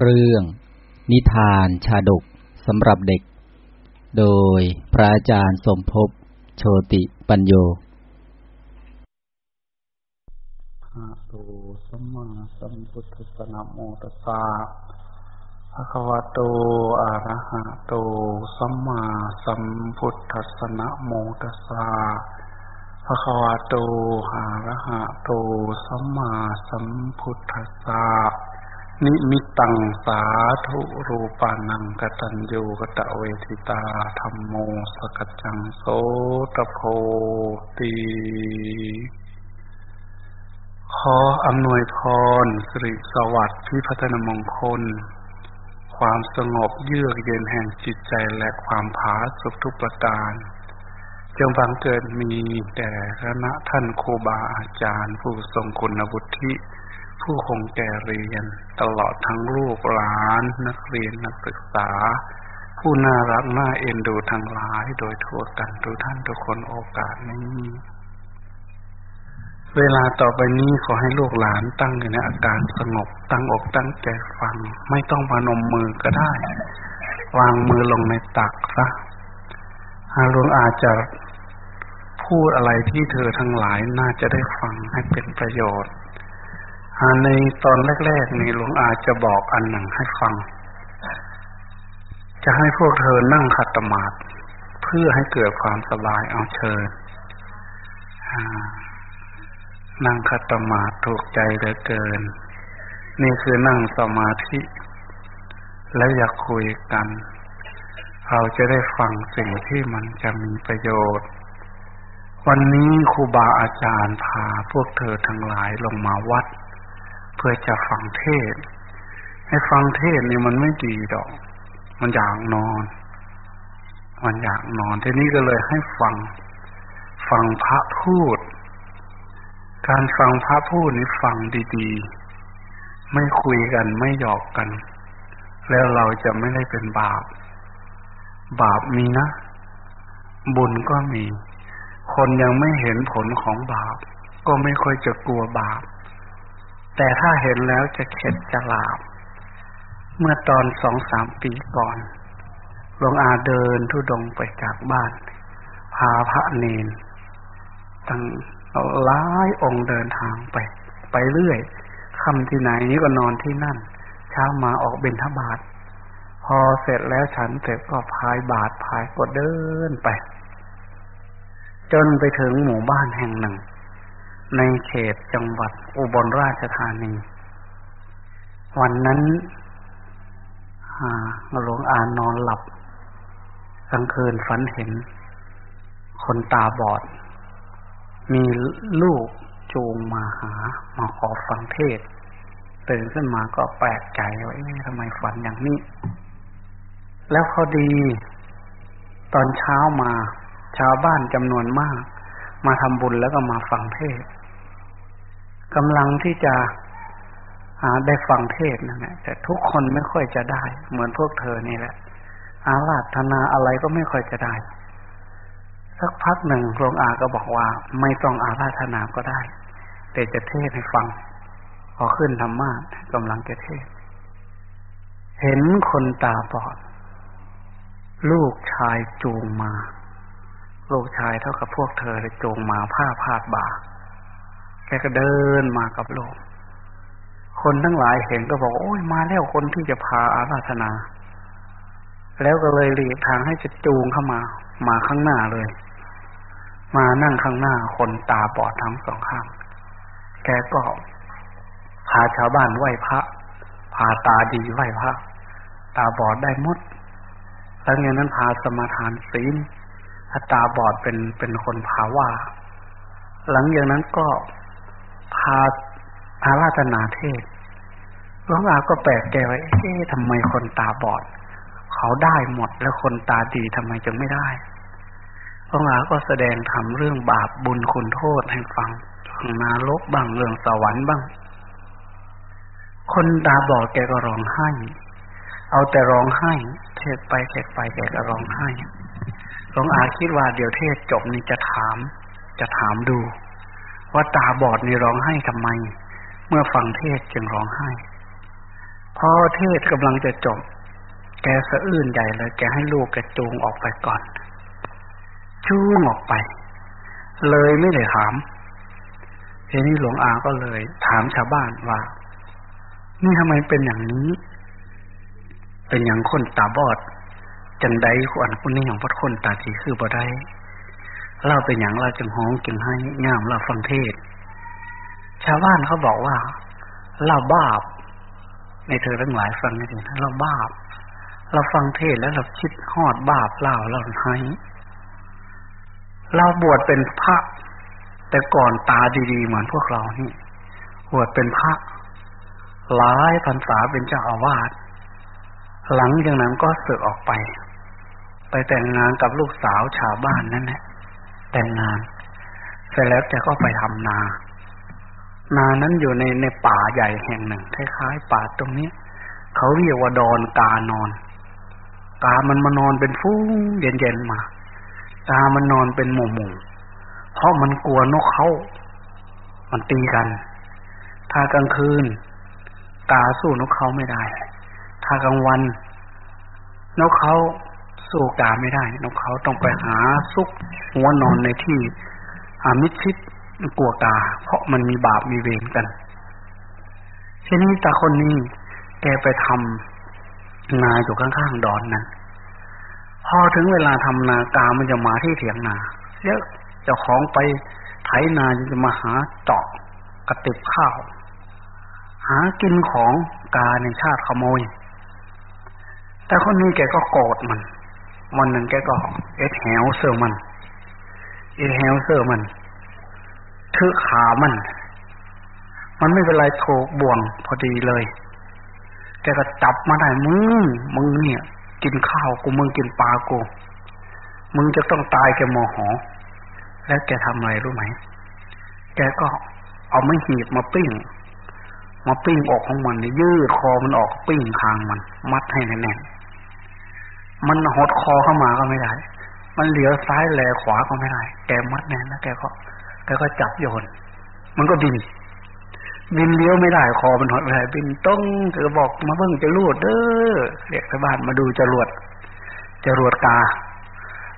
เรื่อง นิทานชาดกสำหรับเด็ก โดยพระอาจารย์สมภพโชติปัญโยอะโตสัมมาสัมพุทธัสสะนะโมตัสสะภะคะวะโตอะระหะโตสัมมาสัมพุทธัสสะนะโมตัสสะภะคะวะโตอะระหะโตสัมมาสัมพุทธัสสะ นิมิตังสาธุรูปานังกตัญญูกตะเวทิตาธรรมโมสกัจจังโสตโพตีขออำนวยพรสิริสวัสดิ์พิพัฒนมงคล ความสงบเยือกเย็นแห่งจิตใจและความผาสุกทุกประการ จงบังเกิดมีแด่คณะท่านครูบาอาจารย์ผู้ทรงคุณวุฒิ ผู้คงแก่เรียน ตลอดทั้งลูกหลาน นักเรียนนักศึกษา ผู้น่ารักน่าเอ็นดูทั้งหลายโดยทั่วกันทุกท่านทุกคนโอกาสนี้เวลาต่อไปนี้ขอให้ลูกหลานตั้งอยู่ในอาการสงบ ตั้งอกตั้งใจฟัง ไม่ต้องพนมมือก็ได้ วางมือลงในตักซะอาลวงอาจจะพูดอะไรที่เธอทั้งหลายน่าจะได้ฟังให้เป็นประโยชน์ ในตอนแรกๆนี่หลวงอาจะบอกอันหนึ่งให้ฟัง จะให้พวกเธอนั่งขัดตมาดเพื่อให้เกิดความสบายเอาเชิญนั่งคัตมาถูกใจเหลือเกิน นี่คือนั่งสมาธิ แล้วอยากคุยกัน เราจะได้ฟังสิ่งที่มันจะมีประโยชน์ วันนี้ครูบาอาจารย์พาพวกเธอทั้งหลายลงมาวัด เพื่อจะฟังเทศ ให้ฟังเทศนี่มันไม่ดีดอก มันอยากนอน มันอยากนอนทีนี้ก็เลยให้ฟัง ฟังพระพูด การฟังพระพูดนี้ฟังดีๆ ไม่คุยกันไม่หยอกกัน แล้วเราจะไม่ได้เป็นบาป บาปมีนะ บุญก็มี คนยังไม่เห็นผลของบาป ก็ไม่ค่อยจะกลัวบาป แต่ถ้าเห็นแล้วจะเข็ดจะลาบ เมื่อตอนสองสามปีก่อนหลวงอาเดินทุดงไปจากบ้าน พาพระเนนตั้งเราหลายองค์เดินทางไป ไปเรื่อยค่ำที่ไหนนี้ก็นอนที่นั่น เช้ามาออกเบญทบาท พอเสร็จแล้วฉันเสร็จก็พายบาทพายก็เดินไป จนไปถึงหมู่บ้านแห่งหนึ่ง ในเขตจังหวัดอุบลราชธานี วันนั้นหลวงอานอนหลับกลางคืนฝันเห็น คนตาบอด มีลูกจูงมาหา มาขอฟังเทศตื่นขึ้นมาก็แปลกใจว่าเอ๊ะทำไมฝันอย่างนี้ แล้วพอดี ตอนเช้ามาชาวบ้านจำนวนมาก มาทำบุญแล้วก็มาฟังเทศ กำลังที่จะได้ฟังเทศนั่นแหละแต่ทุกคนไม่ค่อยจะได้ เหมือนพวกเธอนี่แหละ อาลาธนาอะไรก็ไม่ค่อยจะได้ สักพักหนึ่งหลวงอาก็บอกว่า ไม่ต้องอาราธนาก็ได้ แต่จะเทศให้ฟัง พอขึ้นธรรมะกำลังจะเทศ เห็นคนตาบอด ลูกชายจูงมา ลูกชายเท่ากับพวกเธอจูงมาผ้าพาดบ่า แกก็เดินมากับโลก คนทั้งหลายเห็นก็บอกโอ้ยมาแล้วคนที่จะพาอาราธนา แล้วก็เลยหลีกทางให้จะจูงเข้ามา มาข้างหน้าเลย มานั่งข้างหน้าคนตาบอดทั้งสองข้าง แกก็พาชาวบ้านไหว้พระ พาตาดีไหว้พระ ตาบอดได้มด แล้วอย่างนั้นพาสมาทานศีลถ้าตาบอดเป็นเป็นคนพาว่า หลังจากนั้นก็าอาราธนาเทศหลวงอาก็แปลกแกไว้เอ๊ะทำไมคนตาบอด เขาได้หมดแล้วคนตาดีทำไมจึงไม่ได้พระมหาก็แสดงทำเรื่องบาปบุญคุณโทษให้ฟังเรื่องนรกบ้างเรื่องสวรรค์บ้าง คนตาบอดแกก็ร้องไห้ เอาแต่ร้องไห้ เทศไปเทศไปแกก็ร้องไห้หลวงอาคิดว่าเดี๋ยวเทศจบนี่จะถาม จะถามดู ว่าตาบอดนี่ร้องไห้ทำไม เมื่อฟังเทศจึงร้องไห้พอเทศกำลังจะจบ แกสะอื้นใหญ่เลย แกให้ลูกแกจูงออกไปก่อน จูงออกไป เลยไม่ได้ถามทีนี้หลวงอาก็เลย ถามชาวบ้านว่า นี่ทำไมเป็นอย่างนี้ เป็นอย่างคนตาบอด จังใดคนคนนี้อย่างพัดคนตาดีคือบ่ได้ เล่าเป็นอย่างเราจึงห้องจึงให้งามเราฟังเทศ ชาวบ้านเขาบอกว่าเราบ้าในเธอทั้งหลายฟังนี่ดีเราบาปเราฟังเทศแล้วเราคิดหอดบาปเล่าเราให้เราบวชเป็นพระ แต่ก่อนตาดีๆ เหมือนพวกเรานี่บวชเป็นพระหลายพรรษาเป็นเจ้าอาวาสหลังจากนั้นก็สึกออกไป ไปแต่งงานกับลูกสาวชาวบ้านนั่นแหละ แต่งงาน เสร็จแล้วแกก็ไปทำนา นานั้นอยู่ในในป่าใหญ่แห่งหนึ่งคล้ายๆป่าตรงนี้เขาเรียกว่าดอนกานอน กามันมานอนเป็นฟุ้งเย็นๆมากามันนอนเป็นหมู่หมู่เพราะมันกลัวนกเขามันตีกัน ถ้ากลางคืน กาสู้นกเขาไม่ได้ ถ้ากลางวัน นกเขา สู้กาไม่ได้นกเขาต้องไปหาซุกหัวนอนในที่อามิชิดกลัวกา เพราะมันมีบาปมีเวรกันทีนี้ตาคนนี้แกไปทำนาอยู่ข้างๆดอนนั้น พอถึงเวลาทำนากามันจะมาที่เถียงนาเยอะเจ้าของไปไถนาจะมาหาเจาะกระติบข้าว หากินของกาในชาติขโมย แต่คนนี้แกก็โกรธมัน วันหนึ่งแกก็เอ็ดแหวเสื้อมันเอ็ดแหวเสื้อมันคือขามัน มันไม่เป็นไรโถกบ่วงพอดีเลยแกก็จับมาได้มึงมึงเนี่ย กินข้าวกูมึงกินปลากู มึงจะต้องตายแกโมโหแล้วแกทำอะไรรู้ไหม แกก็เอาไม้หีบมาปิ้ง มาปิ้งออกของมันยืดคอมันออกปิ้งคางมัน มัดให้แน่นๆ มันหดคอเข้ามาก็ไม่ได้ มันเหลียวซ้ายแลขวาก็ไม่ได้ แกมัดแน่นแล้วแกก็แล้วก็จับโยน มันก็บิน บินเลี้ยวไม่ได้ คอมันหดไม่ได้บินต้องเธอบอกมาเพิ่งจะรวดเด้อเรียกชาวบ้านมาดูจรวดจรวดกา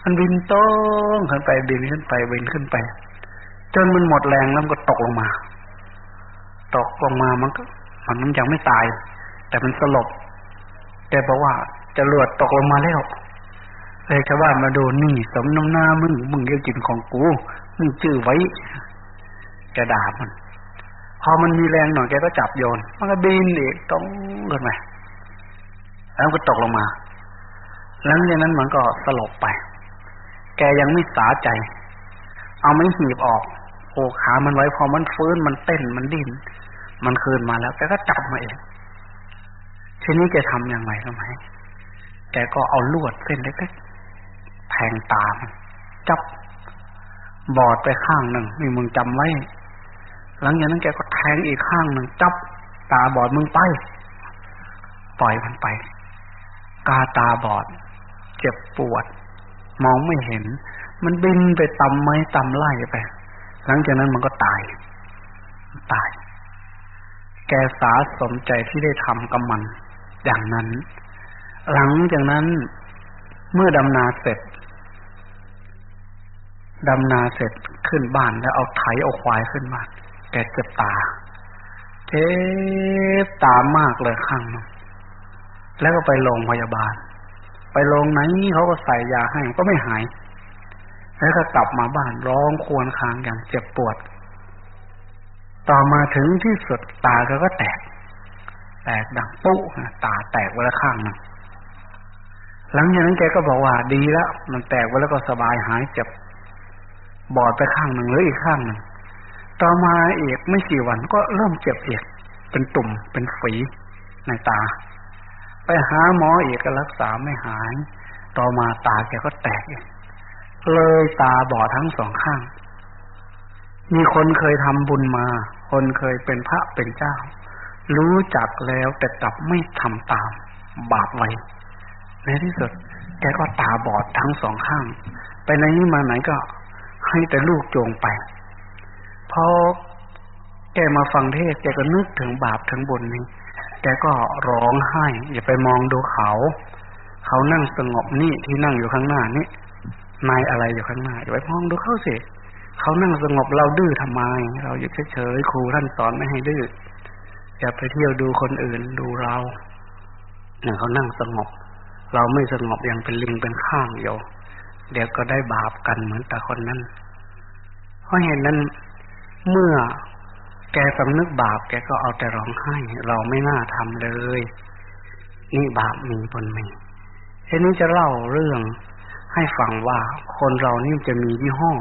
มันบินต้องขึ้นไปบินขึ้นไปบินขึ้นไป จนมันหมดแรงแล้วมันก็ตกลงมา ตกลงมามันก็ มันยังไม่ตาย แต่มันสลบแต่บอกว่า จรวดตกลงมาแล้วเลยชาวบ้านมาดูนี่สมน้ำหน้ามึงมึงเรียกกินของกูมึงจื้อไว้แกด่ามัน พอมันมีแรงหน่อยแกก็จับโยน มันก็บินอีกต้องเกินไปแล้วก็ตกลงมา หลังจากนั้นมันก็สลบไป แกยังไม่สาใจ เอาไม่หีบออกโอ้ขามันไว้พอมันฟื้นมันเต้นมันดิ้นมันคืนมาแล้วแกก็จับมาเองทีนี้แกทำยังไงรู้ไหม แกก็เอาลวดเส้นเล็กๆแทงตามจับบอดไปข้างหนึ่งนี่มึงจำไว้ หลังจากนั้นแกก็แทงอีกข้างหนึ่งจับตาบอดมึงไป ปล่อยมันไป กาตาบอด เจ็บปวด มองไม่เห็น มันบินไปตำไม้ตำไล่ไป หลังจากนั้นมันก็ตาย ตาย แกสาสมใจที่ได้ทำกับมัน อย่างนั้น หลังจากนั้นเมื่อดำนาเสร็จดำนาเสร็จขึ้นบ้านแล้วเอาไถเอาควายขึ้นบ้านแกเจ็บตา เจ็บตามากเลยข้างนึงแล้วก็ไปโรงพยาบาล ไปโรงไหนเขาก็ใส่ยาให้ก็ไม่หาย แล้วก็กลับมาบ้านร้องครวญครางอย่างเจ็บปวด ต่อมาถึงที่สุดตาก็ก็แตก แตกดังปุ๊ตาแตกไว้ละข้างนึง หลังจากนั้นแกก็บอกว่าดีแล้ว มันแตกไว้แล้วก็สบายหายเจ็บบอดไปข้างหนึ่งหรืออีกข้างหนึ่งต่อมาเอกไม่กี่วันก็เริ่มเจ็บอีกเป็นตุ่มเป็นฝีในตา ไปหาหมอเอกก็รักษาไม่หาย ต่อมาตาแกก็แตกเลยตาบอดทั้งสองข้าง มีคนเคยทำบุญมา คนเคยเป็นพระเป็นเจ้า รู้จักแล้วแต่กลับไม่ทำตาม บาปไว้ ในที่สุด แกก็ตาบอดทั้งสองข้าง ไปไหนมาไหนก็ให้แต่ลูกโจงไป พอแกมาฟังเทศ แกก็นึกถึงบาปถึงบุญนี้ แกก็ร้องไห้ อย่าไปมองดูเขา เขานั่งสงบนี่ที่นั่งอยู่ข้างหน้านี่นายอะไรอยู่ข้างหน้าอย่าไปมองดูเขาสิเขานั่งสงบเราดื้อทำไม เราอยู่เฉยๆครูท่านสอนไม่ให้ดื้ออย่าไปเที่ยวดูคนอื่นดูเราเนี่ยเขานั่งสงบ เราไม่สงบยังเป็นลิงเป็นข้างอยู่เดี๋ยวก็ได้บาปกันเหมือนแต่คนนั้น เพราะเห็นนั้นเมื่อแกสำนึกบาปแกก็เอาแต่ร้องไห้ เราไม่น่าทำเลย นี่บาปมีบนมีทีนี้จะเล่าเรื่องให้ฟังว่าคนเรานี่จะมียี่ห้อ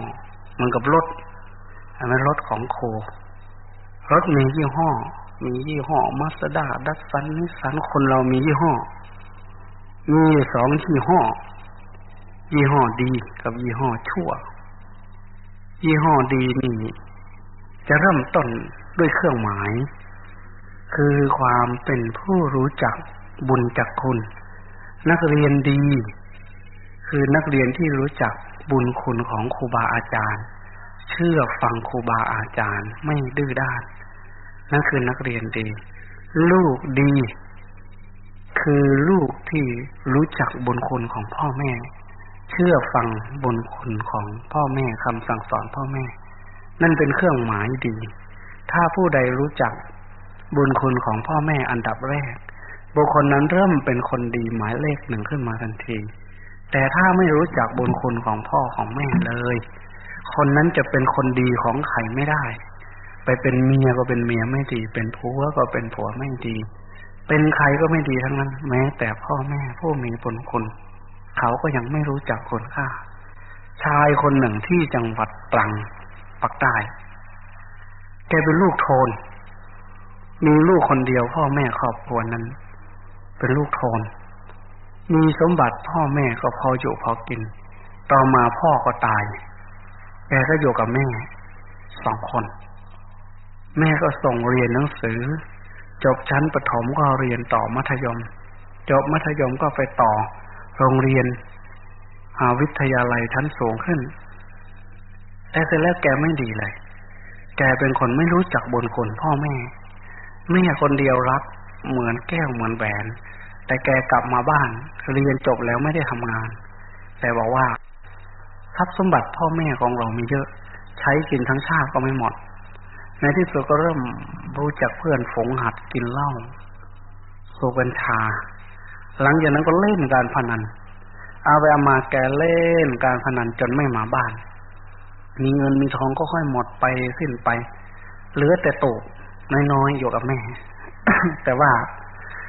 เหมือนกับรถอันนั้นรถของโค รถมียี่ห้อ มียี่ห้อมาสด้าดัสซันนิสันคนเรามียี่ห้อ มีสองยี่ห้อ ยี่ห้อดีกับยี่ห้อชั่ว ยี่ห้อดีนี่จะเริ่มต้นด้วยเครื่องหมาย คือความเป็นผู้รู้จักบุญจักคุณ นักเรียนดี คือนักเรียนที่รู้จักบุญคุณของครูบาอาจารย์ เชื่อฟังครูบาอาจารย์ไม่ดื้อด้าน นั่นคือนักเรียนดี ลูกดี คือลูกที่รู้จักบุญคุณของพ่อแม่ เชื่อฟังบุญคุณของพ่อแม่คำสั่งสอนพ่อแม่ นั่นเป็นเครื่องหมายดี ถ้าผู้ใดรู้จักบุญคุณของพ่อแม่อันดับแรก บุคคลนั้นเริ่มเป็นคนดีหมายเลขหนึ่งขึ้นมาทันที แต่ถ้าไม่รู้จักบุญคุณของพ่อของแม่เลย คนนั้นจะเป็นคนดีของใครไม่ได้ ไปเป็นเมียก็เป็นเมียไม่ดี เป็นผัวก็เป็นผัวไม่ดี เป็นใครก็ไม่ดีทั้งนั้น แม้ แต่พ่อแม่ผู้มีบุญคุณเขาก็ยังไม่รู้จักคุณค่า ชายคนหนึ่งที่จังหวัดตรังปักใต้แกเป็นลูกโทน มีลูกคนเดียวพ่อแม่ครอบครัวนั้น เป็นลูกโทน มีสมบัติพ่อแม่ก็พออยู่พอกิน ต่อมาพ่อก็ตาย แกก็อยู่กับแม่สองคน แม่ก็ส่งเรียนหนังสือ จบชั้นประถมก็เรียนต่อมัธยม จบมัธยมก็ไปต่อโรงเรียนหาวิทยาลัยชั้นสูงขึ้น แต่เสร็จแล้วแกไม่ดีเลย แกเป็นคนไม่รู้จักบุญคุณพ่อแม่ แม่คนเดียวรัก เหมือนแก้วเหมือนแหวน แต่แกกลับมาบ้านเรียนจบแล้วไม่ได้ทำงาน แต่บอกว่าทรัพย์สมบัติพ่อแม่ของเรามีเยอะ ใช้กินทั้งชาติก็ไม่หมด ในที่สุดก็เริ่มรู้จักเพื่อนฝงหัดกินเหล้าสูบกัญชา หลังจากนั้นก็เล่นการพนัน เอาไปเอามาแกเล่นการพนันจนไม่มาบ้าน มีเงินมีทองก็ค่อยหมดไปสิ้นไป เหลือแต่ตูกน้อยๆอยู่กับแม่ แต่ว่า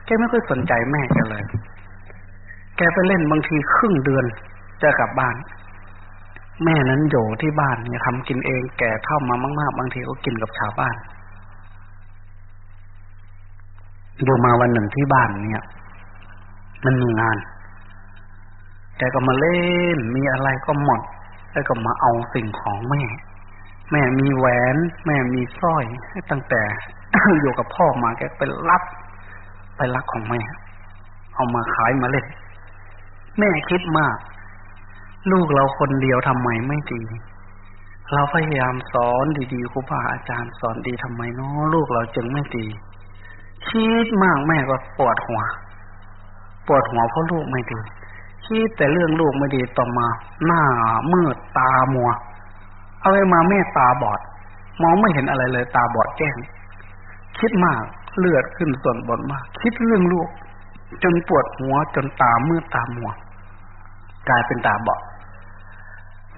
แกไม่ค่อยสนใจแม่แกเลย แกไปเล่นบางทีครึ่งเดือนจะกลับบ้าน แม่นั้นอยู่ที่บ้านเนี่ยทำกินเองแก่เท่ามามากๆ บางทีก็กินกับชาวบ้านอยู่มาวันหนึ่งที่บ้านเนี่ย มันมีงาน แกก็มาเล่น มีอะไรก็หมด แล้วก็มาเอาสิ่งของแม่ แม่มีแหวน แม่มีสร้อยตั้งแต่อยู่กับพ่อมาแกไปรับไปรักของแม่ เอามาขายมาเล่น แม่คิดมาก ลูกเราคนเดียวทำไมไม่ดี เราพยายามสอนดีๆครูบาอาจารย์สอนดีทำไมเนาะลูกเราจึงไม่ดี คิดมากแม่ก็ปวดหัว ปวดหัวเพราะลูกไม่ดี คิดแต่เรื่องลูกไม่ดีต่อมา หน้ามืดตามัว เอาไปมาแม่ตาบอด มองไม่เห็นอะไรเลย ตาบอดแจ้ง คิดมากเลือดขึ้นส่วนบนมาก คิดเรื่องลูก จนปวดหัวจนตามืดตามัว กลายเป็นตาบอด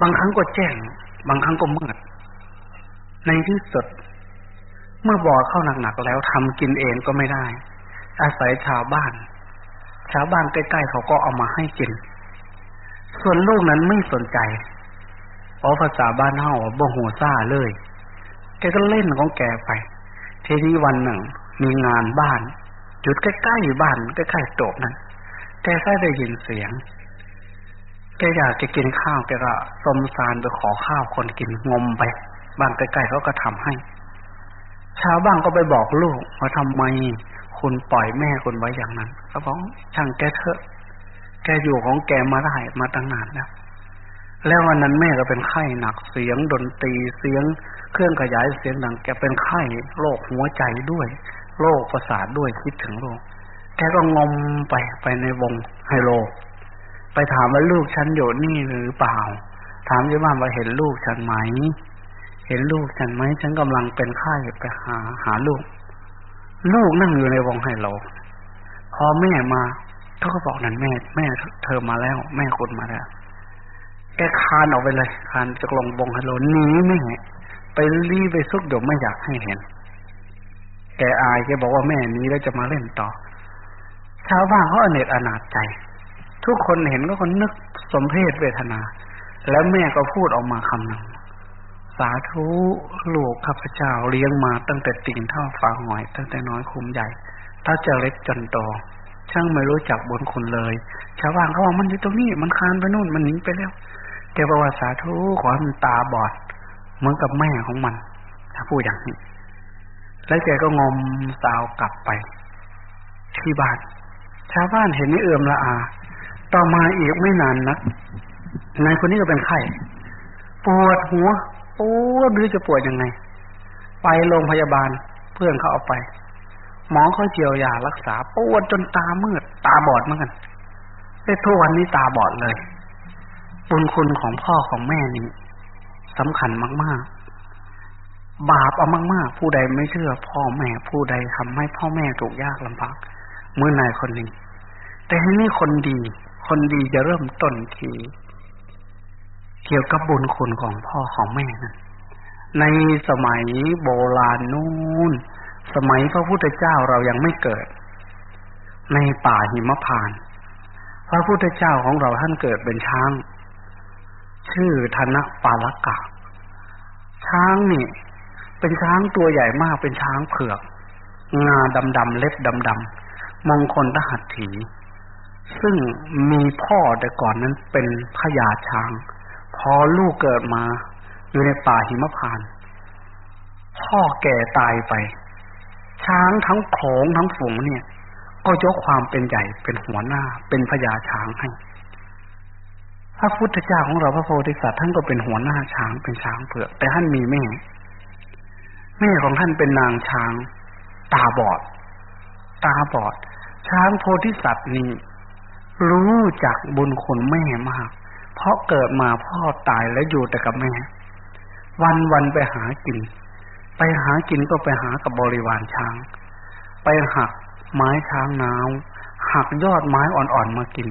บางครั้งก็แจ้ง บางครั้งก็มืด ในที่สุด เมื่อบอดเข้าหนักๆแล้วทำกินเองก็ไม่ได้ อาศัยชาวบ้าน ชาวบ้านใกล้ๆเขาก็เอามาให้กิน ส่วนลูกนั้นไม่สนใจเพราะภาษาบ้านเฮาบ่หัวซ่าเลย แกก็เล่นของแกไป ทีนี้วันหนึ่ง มีงานบ้าน จุดใกล้ๆบ้านใกล้ๆโต๊ะนั้นแกแค่ได้ยินเสียง แกอยากจะกินข้าวแกก็สมสารไปขอข้าวคนกินงมไปบ้านใกล้ๆเขาก็ทำให้ชาวบ้านก็ไปบอกลูกว่าทำไมคุณปล่อยแม่คุณไว้อย่างนั้นเขาบอกช่างแกเถอะ แกอยู่ของแกมาได้มาตั้งนานแล้วแล้ววันนั้นแม่ก็เป็นไข้หนักเสียงดนตรีเสียง เครื่องขยายเสียงดังแกเป็นไข้โรคหัวใจด้วยโรคประสาทด้วยคิดถึงลูกแกก็งมไปไปในวงไฮโล ไปถามว่าลูกฉันอยู่นี่หรือเปล่า ถามยี่บ้านว่าเห็นลูกฉันไหม เห็นลูกฉันไหมฉันกำลังเป็นไข้ไปหาหาลูก ลูกนั่งอยู่ในวงไฮโลพอแม่มาเขาก็บอกนั่นแม่ แม่เธอมาแล้ว แม่คุณมาแล้วแกคานออกไปเลยคานจากลงวงไฮโลหนีแม่ไปรีไปซุกเดี๋ยวไม่อยากให้เห็นแกอายแกบอกว่าแม่นี้แล้วจะมาเล่นต่อ ชาวบ้านเขาอเนจอนาจใจ ทุกคนเห็นก็คนนึกสมเพศเวทนา แล้วแม่ก็พูดออกมาคำหนึ่งสาธุลูกข้าพเจ้าเลี้ยงมาตั้งแต่ติ่งเท่าฝาหอย ตั้งแต่น้อยคุมใหญ่ถ้าจะเล็กจนโตช่างไม่รู้จักบนคุณเลย ชาวบ้านเขาบอกมันอยู่ตรงนี้ มันคานไปนู่นมันหนีไปแล้วแกบอกว่าสาธุขอให้มันตาบอด เหมือนกับแม่ของมัน ถ้าพูดอย่างนี้ แล้วแกก็งมสาวกลับไป ที่บ้าน ชาวบ้านเห็นนี่เอื่อมละอา ต่อมาอีกไม่นานนักนายคนนี้ก็เป็นไข้ปวดหัวปวดหรือจะปวดยังไง ไปโรงพยาบาลเพื่อนเขาเอาไป หมอเขาเจียวยารักษาปวดจนตามืด ตาบอดเหมือนกันแต่ทุกวันนี้ตาบอดเลยบุญคุณของพ่อของแม่นี้สำคัญมาก ๆ บาปเอามาก ๆ ผู้ใดไม่เชื่อพ่อแม่ผู้ใดทำให้พ่อแม่ถูกยากลำบากเมื่อนายคนนี้ แต่ที่นี่คนดี คนดีจะเริ่มต้นที่เกี่ยวกับบุญคุณของพ่อของแม่นั้นในสมัยโบราณนู่น สมัยพระพุทธเจ้าเรายังไม่เกิด ในป่าหิมพาน พระพุทธเจ้าของเราท่านเกิดเป็นช้าง ชื่อธนปาลกะ ช้างนี่ เป็นช้างตัวใหญ่มากเป็นช้างเผือก งาดำๆเล็บดำๆมงคลทหัตถี ซึ่งมีพ่อแต่ก่อนนั้นเป็นพญาช้าง พอลูกเกิดมา อยู่ในป่าหิมพานพ่อแก่ตายไป ช้างทั้งโขงทั้งฝูงเนี่ย ก็ยกความเป็นใหญ่เป็นหัวหน้า เป็นพญาช้างให้ พระพุทธเจ้าของเราพระโพธิสัตว์ท่านก็เป็นหัวหน้าช้างเป็นช้างเผือก แต่ท่านมีแม่ แม่ของท่านเป็นนางช้าง ตาบอด ตาบอด ช้างโพธิสัตว์นี้ รู้จักบุญคุณแม่มาก เพราะเกิดมาพ่อตายแล้วอยู่แต่กับแม่ วันวันไปหากิน ไปหากินก็ไปหากับบริวารช้าง ไปหักไม้ช้างน้าวหักยอดไม้อ่อนๆมากิน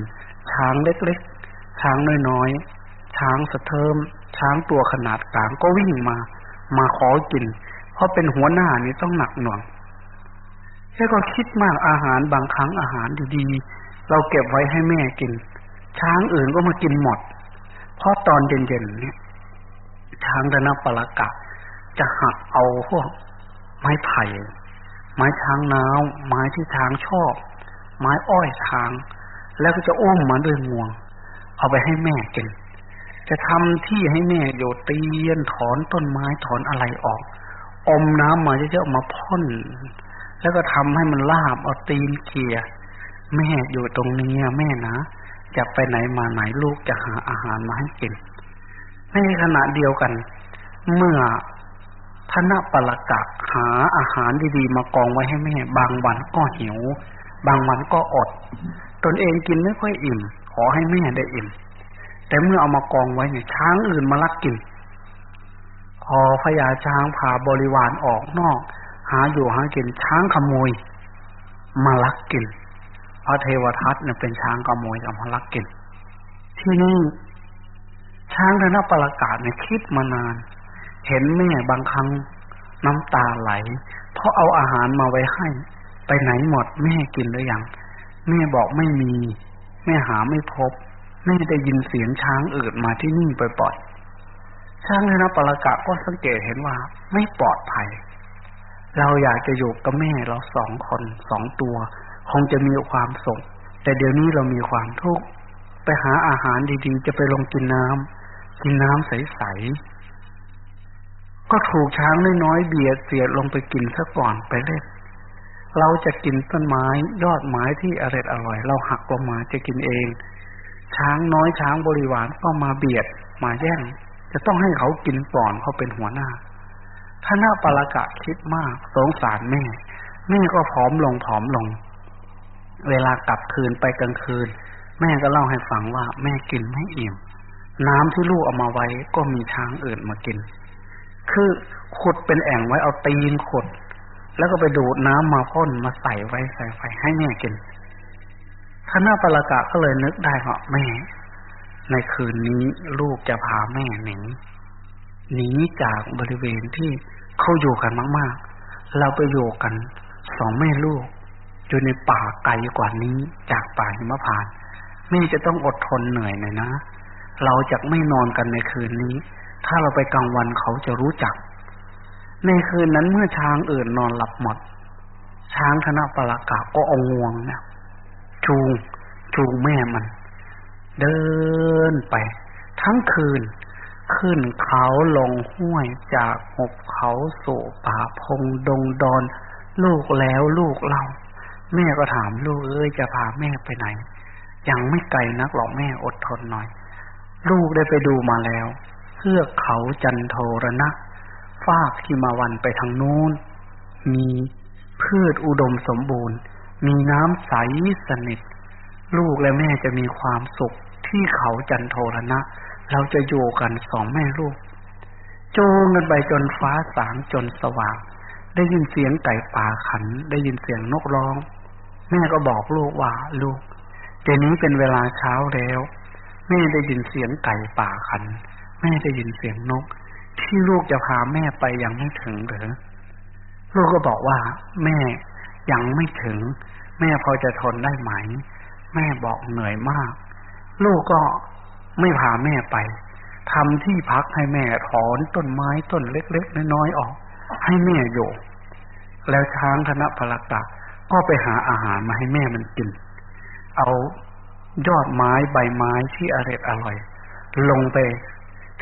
ช้างเล็กๆ ช้างน้อยๆ ช้างสะเทิม ช้างตัวขนาดกลางก็วิ่งมา มาขอกิน เพราะเป็นหัวหน้านี่ต้องหนักหน่วงแค่ก็คิดมากอาหารบางครั้งอาหารดีๆ เราเก็บไว้ให้แม่กิน ช้างอื่นก็มากินหมด เพราะตอนเย็นๆเนี่ย ช้างธนปรกะจะหักเอาพวกไม้ไผ่ ไม้ช้างน้าวไม้ที่ช้างชอบ ไม้อ้อยช้าง แล้วก็จะอ้มมาด้วยงวง เอาไปให้แม่กิน จะทำที่ให้แม่อยู่เตียนถอนต้นไม้ถอนอะไรออก อมน้ำมาเยอะๆมาพ่นแล้วก็ทำให้มันลาบเอาตีนเกียร์ แม่อยู่ตรงนี้แม่นะจะไปไหนมาไหนลูกจะหาอาหารมาให้กินในขณะเดียวกัน เมื่อพระนปรกะหาอาหารดีๆมากองไว้ให้แม่ บางวันก็หิว บางวันก็อด ตนเองกินไม่ค่อยอิ่ม ขอให้แม่ได้อิ่ม แต่เมื่อเอามากองไว้เนี่ยช้างอื่นมาลักกิน พอพญาช้างพาบริวารออกนอก หาอยู่หากินช้างขโมย มาลักกิน พระเทวทัตเนี่ยเป็นช้างขโมยเอามาลักกินที่นี่ช้างธนปรากาศเนี่ยคิดมานาน เห็นแม่บางครั้งน้ำตาไหล เพราะเอาอาหารมาไว้ให้ ไปไหนหมดแม่กินหรือยังแม่บอกไม่มี แม่หาไม่พบ แม่ได้ยินเสียงช้างอื่นมาที่นี่บ่อยๆช้างในนปรากะก็สังเกตเห็นว่า ไม่ปลอดภัย เราอยากจะอยู่กับแม่เราสองคนสองตัว คงจะมีความสุขแต่เดี๋ยวนี้เรามีความทุกข์ไปหาอาหารดีๆ จะไปลงกินน้ำกินน้ำใสๆก็ถูกช้างน้อยๆเบียดเสียดลงไปกินซะก่อนไปเล่นเราจะกินต้นไม้ยอดไม้ที่อร่อยอร่อย เราหักลงมาจะกินเอง ช้างน้อยช้างบริวารก็มาเบียดมาแย่ง จะต้องให้เขากินก่อนเขาเป็นหัวหน้าท่าหน้าปรากะคิดมากสงสารแม่แม่ก็ผอมลงผอมลง เวลากลับคืนไปกลางคืน แม่ก็เล่าให้ฟังว่า แม่กินไม่อิ่ม น้ำที่ลูกเอามาไว้ก็มีช้างอื่นมากิน คือขุดเป็นแอ่งไว้เอาตีนขุด แล้วก็ไปดูดน้ำมาพ่นมาใส่ไว้ใส่ไฟให้แม่กินคณะปรากะก็เลยนึกได้ว่าแม่ ในคืนนี้ลูกจะพาแม่หนีหนีจากบริเวณที่เขาอยู่กันมาก ๆ เราไปอยู่กันสองแม่ลูก อยู่ในป่าไกลกว่านี้จากป่าหิมพานแม่จะต้องอดทนเหนื่อยหน่อยนะ เราจะไม่นอนกันในคืนนี้ ถ้าเราไปกลางวันเขาจะรู้จัก ในคืนนั้นเมื่อช้างอื่นนอนหลับหมด ช้างคณะปรากาก็เอางวงเนี่ยจูงจูงแม่มัน เดินไป ทั้งคืน ขึ้นเขาลงห้วยจากหบเขาสู่ป่าพงดงดอน ลูกแล้วลูกเล่า แม่ก็ถามลูกเอ้ยจะพาแม่ไปไหน ยังไม่ไกลนักหรอกแม่อดทนหน่อย ลูกได้ไปดูมาแล้วเพื่อเขาจันโทรณะฟากที่มาวันไปทางนู้น มีพืชอุดมสมบูรณ์ มีน้ำใสสนิท ลูกและแม่จะมีความสุขที่เขาจันโทรณะเราจะอยู่กันสองแม่ลูก โจงกันไปจนฟ้าสางจนสว่าง ได้ยินเสียงไก่ป่าขัน ได้ยินเสียงนกร้อง แม่ก็บอกลูกว่าลูกเดี๋ยวนี้เป็นเวลาเช้าแล้ว แม่ได้ยินเสียงไก่ป่าขัน แม่ได้ยินเสียงนก ที่ลูกจะพาแม่ไปยังไม่ถึงหรือลูกก็บอกว่า แม่ยังไม่ถึง แม่พอจะทนได้ไหม แม่บอกเหนื่อยมาก ลูกก็ไม่พาแม่ไปทำที่พักให้แม่ถอนต้นไม้ต้นเล็ก ๆ น้อยๆออก ให้แม่อยู่ แล้วช้างคณะพลักตะ ก็ไปหาอาหารมาให้แม่มันกิน เอายอดไม้ใบไม้ที่อร่อยอร่อย ลงไป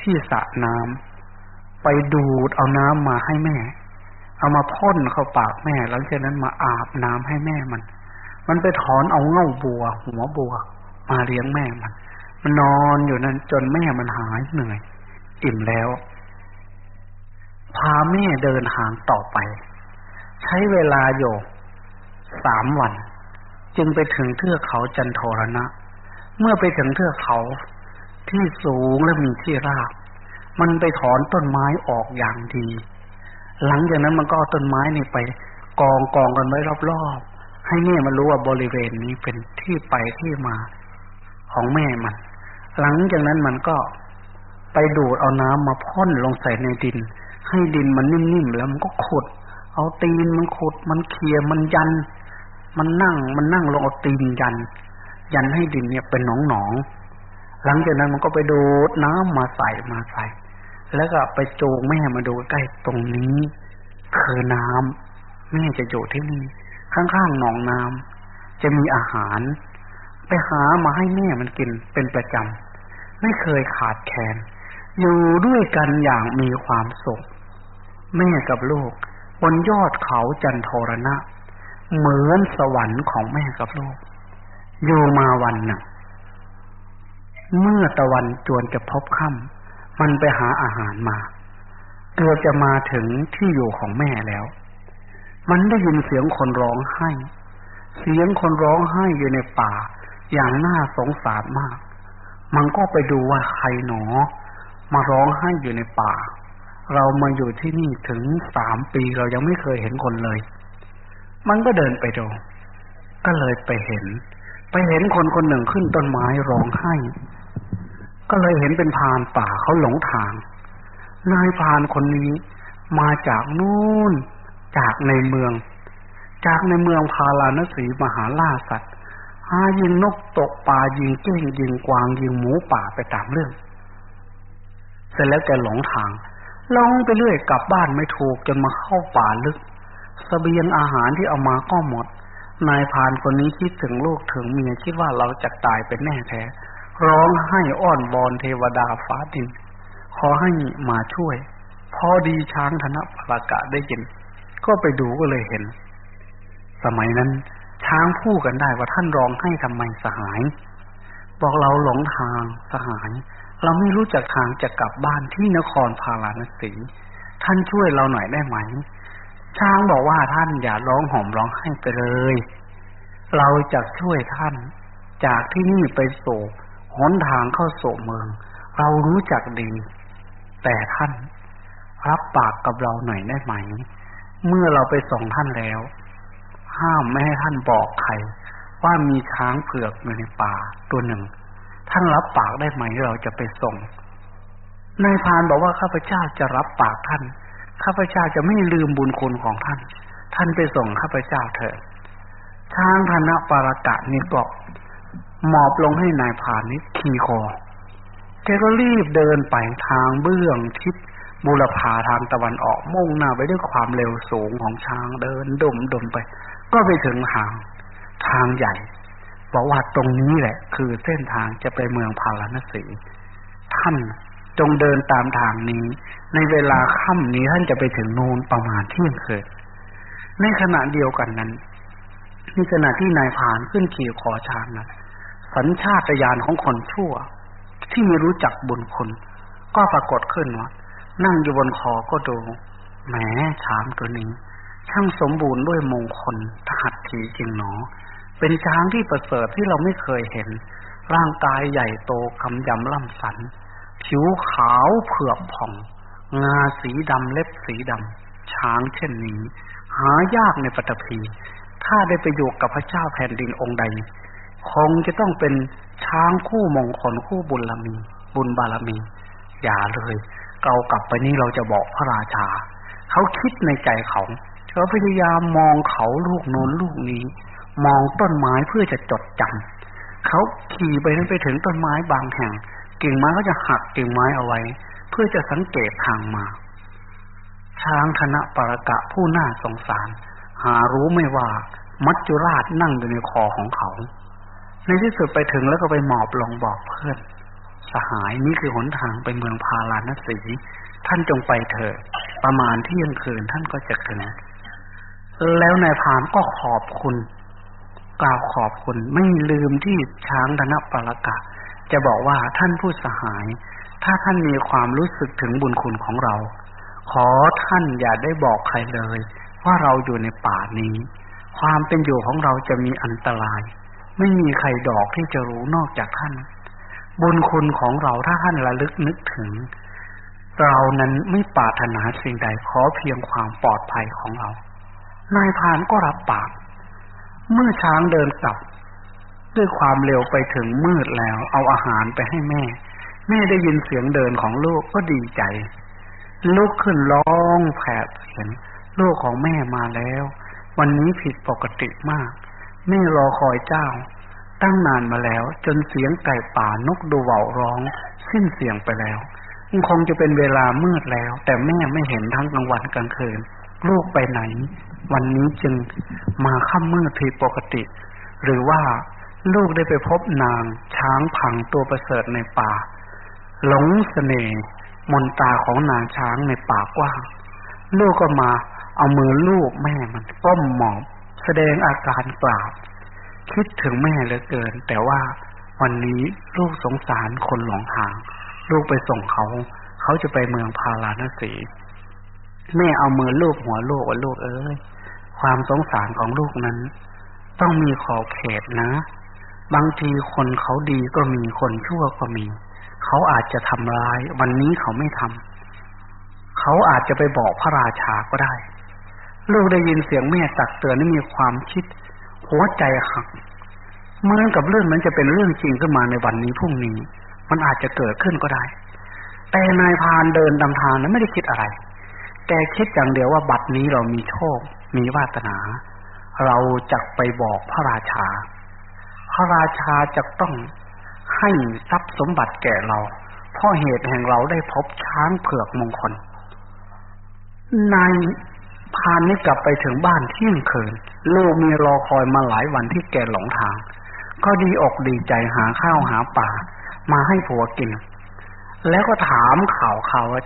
ที่สระน้ำไปดูดเอาน้ำมาให้แม่ เอามาพ่นเข้าปากแม่หลังจากนั้นมาอาบน้ำให้แม่มัน มันไปถอนเอาเง่าบัว หัวบัว มาเลี้ยงแม่มัน มันนอนอยู่นั้นจนแม่มันหายเหนื่อย อิ่มแล้ว พาแม่เดินหางต่อไป ใช้เวลาอยู่ สามวัน จึงไปถึงเทือกเขาจันโทรณะ เมื่อไปถึงเทือกเขาที่สูงและมีที่ราบ มันไปถอนต้นไม้ออกอย่างดี หลังจากนั้นมันก็เอาต้นไม้นี่ไป กองกองกันไว้รอบๆให้แม่มันรู้ว่าบริเวณนี้เป็นที่ไปที่มาของแม่มัน หลังจากนั้นมันก็ไปดูดเอาน้ำมาพ่นลงใส่ในดิน ให้ดินมันนิ่มๆแล้วมันก็ขุด เอาตีนมันขุดมันเคลียมันยัน มันนั่งมันนั่งลงเอาตีนยัน ยันให้ดินเนี่ยเป็นหนองหนองหลังจากนั้นมันก็ไปดูดน้ำมาใส่มาใส่ แล้วก็ไปโจงแม่มาดูใกล้ตรงนี้ คือน้ำแม่จะอยู่ที่นี่ ข้างๆหนองน้ำจะมีอาหาร ไปหามาให้แม่มันกินเป็นประจำไม่เคยขาดแคลนอยู่ด้วยกันอย่างมีความสุขแม่กับลูก บนยอดเขาจันทรณะ เหมือนสวรรค์ของแม่กับลูก อยู่มาวันหนึ่งเมื่อตะวันจวนจะพบค่ำมันไปหาอาหารมาเกือบจะมาถึงที่อยู่ของแม่แล้ว มันได้ยินเสียงคนร้องไห้ เสียงคนร้องไห้อยู่ในป่า อย่างน่าสงสารมาก มันก็ไปดูว่าใครหนอ มาร้องไห้อยู่ในป่า เรามาอยู่ที่นี่ถึงสามปีเรายังไม่เคยเห็นคนเลย มันก็เดินไปดู ก็เลยไปเห็น ไปเห็นคนคนหนึ่งขึ้นต้นไม้ร้องไห้ ก็เลยเห็นเป็นพานป่าเขาหลงทาง นายพานคนนี้มาจากนู่น จากในเมือง จากในเมืองพาราณสีมหาล่าสัตว์หายิงนกตกปลายิงเก้งยิงกวางยิงหมูป่าไปตามเรื่อง เสร็จแล้วแกหลงทางลองไปเรื่อยกลับบ้านไม่ถูกจนมาเข้าป่าลึก สเสบียงอาหารที่เอามาก็หมด นายพานคนนี้คิดถึงลูกถึงเมียคิดว่าเราจะตายเป็นแน่แท้ ร้องให้อ้อนบอนเทวดาฟ้าดิน ขอให้มาช่วย พอดีช้างธนปรากะได้ยิน ก็ไปดูก็เลยเห็น สมัยนั้นช้างพูดกันได้ว่าท่านร้องให้ทำไมสหาย บอกเราหลงทางสหาย เราไม่รู้จักทางจะกลับบ้านที่นครพาราณสี ท่านช่วยเราหน่อยได้ไหม ช้างบอกว่าท่านอย่าร้องห่มร้องไห้ไปเลย เราจะช่วยท่าน จากที่นี่ไปสู่หนทางเข้าสู่เมือง เรารู้จักดี แต่ท่านรับปากกับเราหน่อยได้ไหม เมื่อเราไปส่งท่านแล้ว ห้ามไม่ให้ท่านบอกใคร ว่ามีช้างเผือกอยู่ในป่าตัวหนึ่ง ท่านรับปากได้ไหมเราจะไปส่งนายพานบอกว่าข้าพเจ้าจะรับปากท่าน ข้าพเจ้าจะไม่ลืมบุญคุณของท่าน ท่านไปส่งข้าพเจ้าเถิดช้างธนปารกะนี่ก็หมอบลงให้นายพานนี้ขี่คอแกก็รีบเดินไปทางเบื้องทิศบุรพาทางตะวันออกมุ่งหน้าไปด้วยความเร็วสูงของช้างเดินดมดมไป ก็ไปถึงทางทางใหญ่บอกว่าตรงนี้แหละ คือเส้นทางจะไปเมืองพาราณสีท่าน จงเดินตามทางนี้ ในเวลาค่ำนี้ท่านจะไปถึงนูนประมาณเที่ยงคืนในขณะเดียวกันนั้นในขณะที่นายผานขึ้นขี่คอช้างนะสัญชาตญาณของคนชั่ว ที่ไม่รู้จักบุญคุณ ก็ปรากฏขึ้นว่านั่งอยู่บนคอก็ดูแหมช้างตัวนี้ ช่างสมบูรณ์ด้วยมงคลทหัตถีจริงหนอ เป็นช้างที่ประเสริฐที่เราไม่เคยเห็น ร่างกายใหญ่โตคำยำล่ำสัน ผิวขาวเผือกผ่อง งาสีดำเล็บสีดำช้างเช่นนี้ หายากในปัตภีถ้าได้ไปอยู่กับพระเจ้าแผ่นดินองค์ใด คงจะต้องเป็นช้างคู่มงคลคู่บุญลมี บุญบารมี อย่าเลย เกากลับไปนี่เราจะบอกพระราชา เขาคิดในใจเขาเขาพยายามมองเขาลูกโน้นลูกนี้ มองต้นไม้เพื่อจะจดจำเขาขี่ไปนั้นไปถึงต้นไม้บางแห่ง กิ่งไม้ก็จะหักกิ่งไม้เอาไว้ เพื่อจะสังเกตทางมา ช้างธนปรกะผู้น่าสงสาร หารู้ไม่ว่ามัจจุราชนั่งอยู่ในคอของเขา ในที่สุดไปถึงแล้วก็ไปหมอบลงบอกเพื่อน สหายนี่คือหนทางไปเมืองพาราณสี ท่านจงไปเถิดประมาณเที่ยงคืนท่านก็จะถึง แล้วนายพามก็ขอบคุณ กล่าวขอบคุณไม่ลืมที่ช้างธนปรกะ จะบอกว่าท่านผู้สหาย ถ้าท่านมีความรู้สึกถึงบุญคุณของเรา ขอท่านอย่าได้บอกใครเลย ว่าเราอยู่ในป่านี้ ความเป็นอยู่ของเราจะมีอันตราย ไม่มีใครดอกที่จะรู้นอกจากท่าน บุญคุณของเราถ้าท่านระลึกนึกถึง เรานั้นไม่ปรารถนาสิ่งใดขอเพียงความปลอดภัยของเรานายพานก็รับปาก เมื่อช้างเดินกลับ ด้วยความเร็วไปถึงมืดแล้ว เอาอาหารไปให้แม่ แม่ได้ยินเสียงเดินของลูกก็ดีใจ ลูกขึ้นร้องแผดเสียงลูกของแม่มาแล้ว วันนี้ผิดปกติมาก แม่รอคอยเจ้า ตั้งนานมาแล้ว จนเสียงไก่ป่านกดูเว่าร้อง สิ้นเสียงไปแล้วคงจะเป็นเวลามืดแล้ว แต่แม่ไม่เห็นทั้งกลางวันกลางคืนลูกไปไหน วันนี้จึงมาค่ำมืดผิดปกติ หรือว่า ลูกได้ไปพบนางช้างผังตัวประเสริฐในป่า หลงเสน่ห์มนตาของนางช้างในป่ากว้าง ลูกก็มาเอามือลูกแม่มันก้มหมอบแสดงอาการกราบ คิดถึงแม่เหลือเกิน แต่ว่าวันนี้ลูกสงสารคนหลงทาง ลูกไปส่งเขา เขาจะไปเมืองพาราณสี แม่เอามือลูกหัวลูกว่าลูกเอ้ยความสงสารของลูกนั้น ต้องมีขอบเขตนะ บางทีคนเขาดีก็มีคนชั่วก็มี เขาอาจจะทำร้าย วันนี้เขาไม่ทำเขาอาจจะไปบอกพระราชาก็ได้ ลูกได้ยินเสียงแม่ตักเตือนนี่มีความคิด หัวใจหักเหมือนกับเรื่องนั้นจะเป็นเรื่องจริงขึ้นมาในวันนี้พรุ่งนี้ มันอาจจะเกิดขึ้นก็ได้ แต่นายพานเดินดำทางนั้นไม่ได้คิดอะไรแกคิดอย่างเดียวว่าบัดนี้เรามีโชค มีวาสนา เราจะไปบอกพระราชา ระราชาจะต้องให้ทรัพย์สมบัติแก่เรา เพราะเหตุแห่งเราได้พบช้างเผือกมงคล นายพานนี่กลับไปถึงบ้านเที่ยงคืน ลูกมีรอคอยมาหลายวันที่แกหลงทาง ก็ดีอกดีใจหาข้าวหาป่ามาให้ผัวกิน แล้วก็ถามข่าวข่าวว่า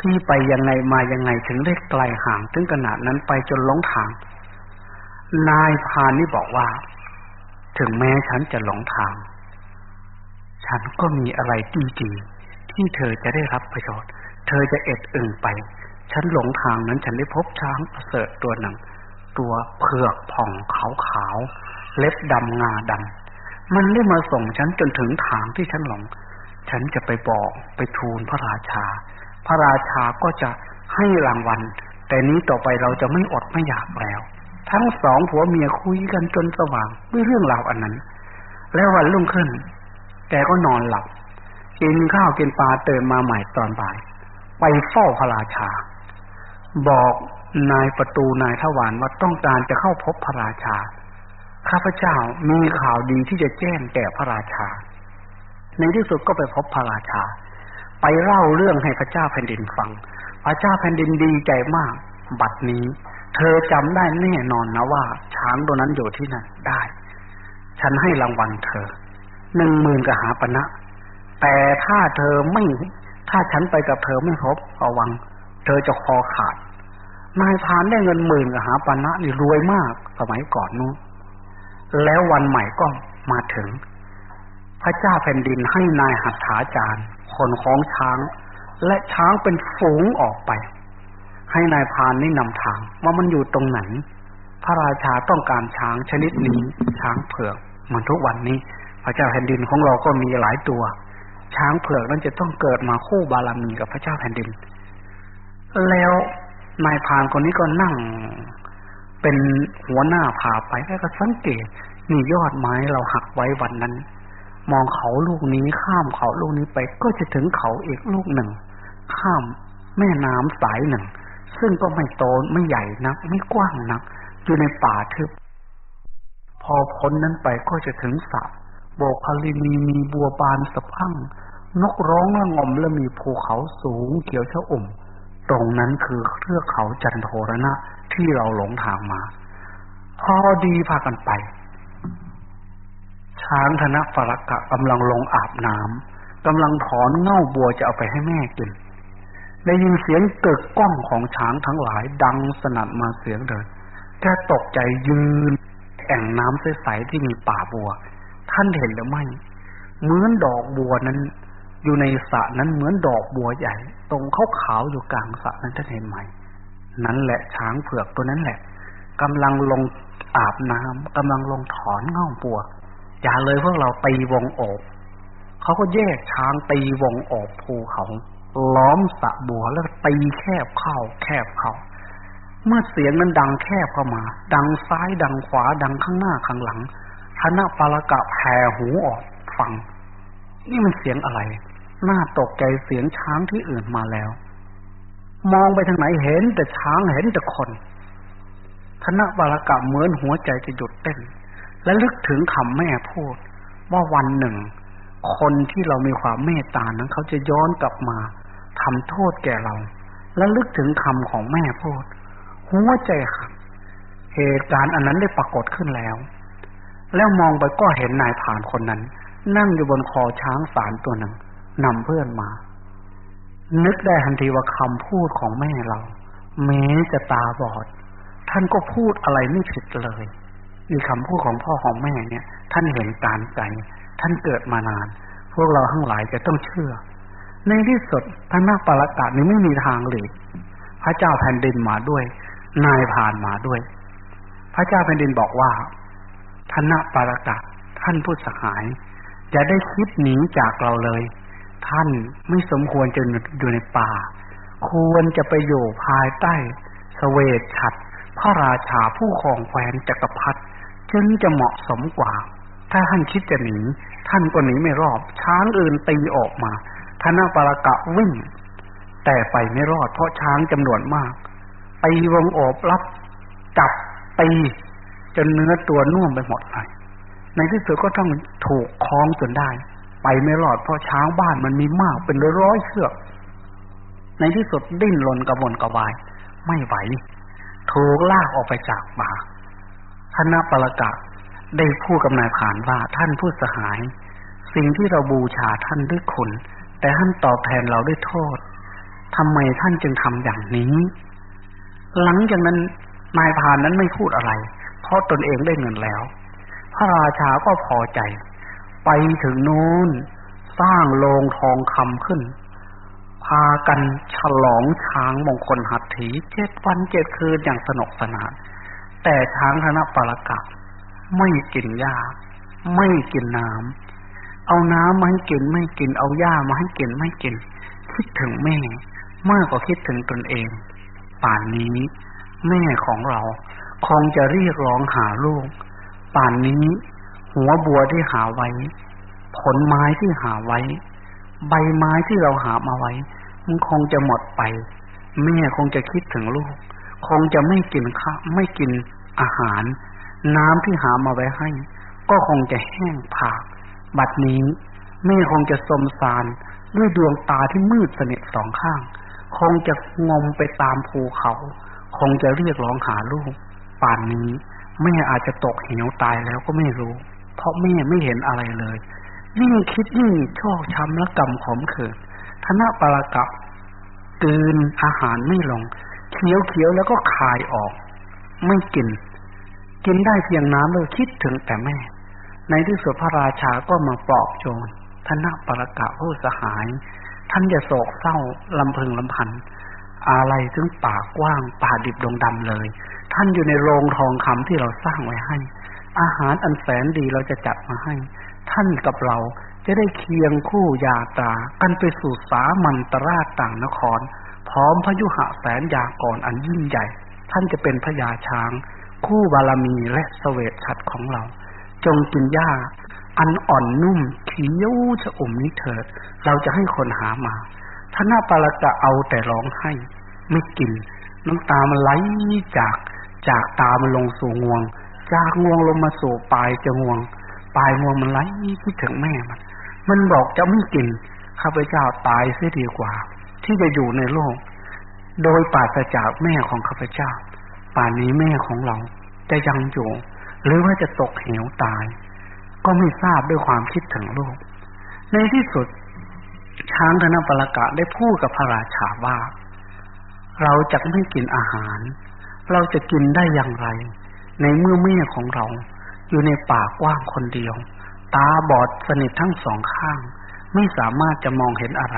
ที่ไปยังไงมายังไงถึงได้ไกลห่างถึงขนาดนั้นไปจนหลงทาง นายพานนี่บอกว่า ถึงแม้ฉันจะหลงทาง ฉันก็มีอะไรดีๆที่เธอจะได้รับประโยชน์ เธอจะเอ็ดอึ่งไป ฉันหลงทางนั้นฉันได้พบช้างประเสริฐตัวหนึ่ง ตัวเผือกผ่องขาวขาวเล็บดำงาดำมันได้มาส่งฉันจนถึงทางที่ฉันหลง ฉันจะไปบอกไปทูลพระราชา พระราชาก็จะให้รางวัล แต่นี้ต่อไปเราจะไม่อดไม่อยากแล้ว ทั้งสองผัวเมียคุยกันจนสว่างด้วยเรื่องราวอันนั้น แล้ววันรุ่งขึ้น แกก็นอนหลับ กินข้าวกินปลาเติมมาใหม่ตอนบ่าย ไปเฝ้าพระราชา บอกนายประตูนายทวารว่าต้องการจะเข้าพบพระราชา ข้าพเจ้ามีข่าวดีที่จะแจ้งแก่พระราชา ในที่สุดก็ไปพบพระราชา ไปเล่าเรื่องให้พระเจ้าแผ่นดินฟัง พระเจ้าแผ่นดินดีใจมาก บัดนี้ เธอจำได้แน่นอนนะว่า ช้างตัวนั้นอยู่ที่นั่นได้ ฉันให้รางวัลเธอหนึ่งหมื่นกหาปณะแต่ถ้าเธอไม่ ถ้าฉันไปกับเธอไม่พบระวัง เธอจะคอขาด นายพานได้เงินหมื่นกหาปณะนี่รวยมากสมัยก่อนนู้นแล้ววันใหม่ก็มาถึง พระเจ้าแผ่นดินให้นายหัตถาจารย์ คนของช้าง และช้างเป็นฝูงออกไป ให้นายพานนี่นำทาง ว่ามันอยู่ตรงไหน พระราชาต้องการช้างชนิดนี้ช้างเผือกเหมือนทุกวันนี้ พระเจ้าแผ่นดินของเราก็มีหลายตัว ช้างเผือกนั้นจะต้องเกิดมาคู่บารมีกับพระเจ้าแผ่นดิน แล้วนายพานคนนี้ก็นั่ง เป็นหัวหน้าพาไปแล้วก็สังเกตนี่ยอดไม้เราหักไว้วันนั้น มองเขาลูกนี้ข้ามเขาลูกนี้ไป ก็จะถึงเขาอีกลูกหนึ่ง ข้ามแม่น้ำสายหนึ่ง ซึ่งก็ไม่โตไม่ใหญ่นัก ไม่กว้างนัก อยู่ในป่าทึบ พอพ้นนั้นไปก็จะถึงสระโบกพลินีมีบัวบานสะพังนกร้องละงมและมีภูเขาสูงเขียวชะอุ่ม ตรงนั้นคือเทือกเขาจันโทรณะที่เราหลงทางมา พอดีพากันไป ช้างธนปรักะกำลังลงอาบน้ำกำลังถอนเง่าบัวจะเอาไปให้แม่กิน ได้ยินเสียงเกิดก้องของช้างทั้งหลายดังสนั่นมาเสียงเดินแกตกใจยืนแอ่งน้ำใสๆที่มีป่าบัว ท่านเห็นหรือไม่เหมือนดอกบัวนั้น อยู่ในสระนั้นเหมือนดอกบัวใหญ่ ตรงขาวขาวอยู่กลางสระนั้นท่านเห็นไหม นั่นแหละช้างเผือกตัวนั้นแหละกำลังลงอาบน้ำกำลังลงถอนเง่าปัวอย่าเลยพวกเราตีวงโอบเขาก็แยกช้างตีวงโอบภูเขา ล้อมสะบัวแล้วตีแคบเข้า แคบเข้า เมื่อเสียงนั้นดังแคบเข้ามา ดังซ้ายดังขวาดังข้างหน้าข้างหลังคณะปาลกะแผ่หูออกฟัง นี่มันเสียงอะไร น่าตกใจเสียงช้างที่อื่นมาแล้ว มองไปทางไหนเห็นแต่ช้างเห็นแต่คนคณะบาลกะเหมือนหัวใจจะหยุดเต้น และลึกถึงคำแม่พูด ว่าวันหนึ่งคนที่เรามีความเมตตานั้นเขาจะย้อนกลับมา ทำโทษแก่เรา และลึกถึงคำของแม่พูด หัวใจค่ะ เหตุการณ์อันนั้นได้ปรากฏขึ้นแล้ว แล้วมองไปก็เห็นนายผ่านคนนั้น นั่งอยู่บนคอช้างสารตัวหนึ่งนำเพื่อนมา นึกได้ทันทีว่าคำพูดของแม่เราแม้จะตาบอด ท่านก็พูดอะไรไม่ผิดเลยมีคำพูดของพ่อของแม่เนี่ย ท่านเห็นการใจ ท่านเกิดมานาน พวกเราทั้งหลายจะต้องเชื่อ ในที่สุดพระนาปรากาศนี้ไม่มีทางหลีกพระเจ้าแผ่นดินมาด้วย นายผ่านมาด้วย พระเจ้าแผ่นดินบอกว่าพระนปรากาศท่านผู้สหายอย่าได้คิดหนีจากเราเลย ท่านไม่สมควรจะอยู่ในป่า ควรจะไปอยู่ภายใต้สเวตฉัดพระราชาผู้ครองแคว้นจักรพรรดิจึงจะเหมาะสมกว่า ถ้าท่านคิดจะหนี ท่านก็หนีไม่รอดช้างอื่นตีออกมา ธนาปรากะวิ่ง แต่ไปไม่รอดเพราะช้างจำนวนมากตีวงโอบรับจับตีจนเนื้อตัวนุ่มไปหมดเลยในที่สุดก็ต้องถูกคล้องจนได้ ไปไม่รอดเพราะช้างบ้านมันมีมากเป็นร้อยเชือก ในที่สุดดิ้นรนกระวนกระวาย ไม่ไหว ถูกลากออกไปจากป่าคณะปรกะได้พูดกับนายผ่านว่าท่านผู้สหาย สิ่งที่เราบูชาท่านด้วยคุณ แต่ท่านตอบแทนเราด้วยโทษทำไมท่านจึงทำอย่างนี้ หลังจากนั้นนายพานนั้นไม่พูดอะไร เพราะตนเองได้เงินแล้ว พระราชาก็พอใจ ไปถึงนู้นสร้างโรงทองคำขึ้น พากันฉลองช้างมงคลหัตถีเจ็ดวันเจ็ดคืนอย่างสนุกสนาน แต่ช้างธนปรกะไม่กินหญ้าไม่กินน้ำ เอาน้ำมาให้กินไม่กิน เอาหญ้ามาให้กินไม่กิน คิดถึงแม่มากกว่าคิดถึงตนเอง ป่านนี้ แม่ของเราคงจะเรียกร้องหาลูก ป่านนี้ หัวบัวที่หาไว้ ผลไม้ที่หาไว้ ใบไม้ที่เราหามาไว้ มันคงจะหมดไป แม่คงจะคิดถึงลูก คงจะไม่กินข้าวไม่กินอาหาร น้ำที่หามาไว้ให้ ก็คงจะแห้งผาก บัดนี้แม่คงจะสมสารด้วยดวงตาที่มืดสนิทสองข้าง คงจะงมไปตามภูเขา คงจะเรียกร้องหาลูก ป่านนี้แม่อาจจะตกเหวตายแล้วก็ไม่รู้ เพราะแม่ไม่เห็นอะไรเลย ยิ่งคิดยิ่งชอกช้ำและกำขมขื่นธนปรกับกืนอาหารไม่ลงเคี้ยวเคี้ยวแล้วก็คายออก ไม่กิน กินได้เพียงน้ำเลยคิดถึงแต่แม่ ในที่สุดพระราชาก็มาปลอบโจรธนปรกะผู้สหาย ท่านอย่าโศกเศร้าลำพึงลำพัน อะไรถึงป่ากว้างป่าดิบดงดำเลย ท่านอยู่ในโรงทองคำที่เราสร้างไว้ให้ อาหารอันแสนดีเราจะจัดมาให้ ท่านกับเราจะได้เคียงคู่ยาตากันไปสู่สามันตราชต่างนคร พร้อมพยุหะแสนยากรอันยิ่งใหญ่ ท่านจะเป็นพญาช้าง คู่บารมีและสเสวตฉัตรของเรา จงกินหญ้า อันอ่อนนุ่มเขียวชะอมนี้เถิด เราจะให้คนหามาท่านาปาลกะเอาแต่ร้องให้ ไม่กิน น้ำตามันไหลจาก จากตามันลงสู่งวง จากงวงลงมาสู่ปลายจะงวง ปลายงวงมันไหลคิดถึงแม่มัน มันบอกจะไม่กินข้าพเจ้าตายเสียดีกว่า ที่จะอยู่ในโลก โดยปราศจากแม่ของข้าพเจ้า ป่านนี้แม่ของเราจะยังอยู่ หรือว่าจะตกเหวตาย ก็ไม่ทราบด้วยความคิดถึงลูก ในที่สุด ช้างธนปรกะได้พูดกับพระราชาว่า เราจะไม่กินอาหาร เราจะกินได้อย่างไร ในเมื่อแม่ของเรา อยู่ในป่ากว้างคนเดียว ตาบอดสนิททั้งสองข้าง ไม่สามารถจะมองเห็นอะไร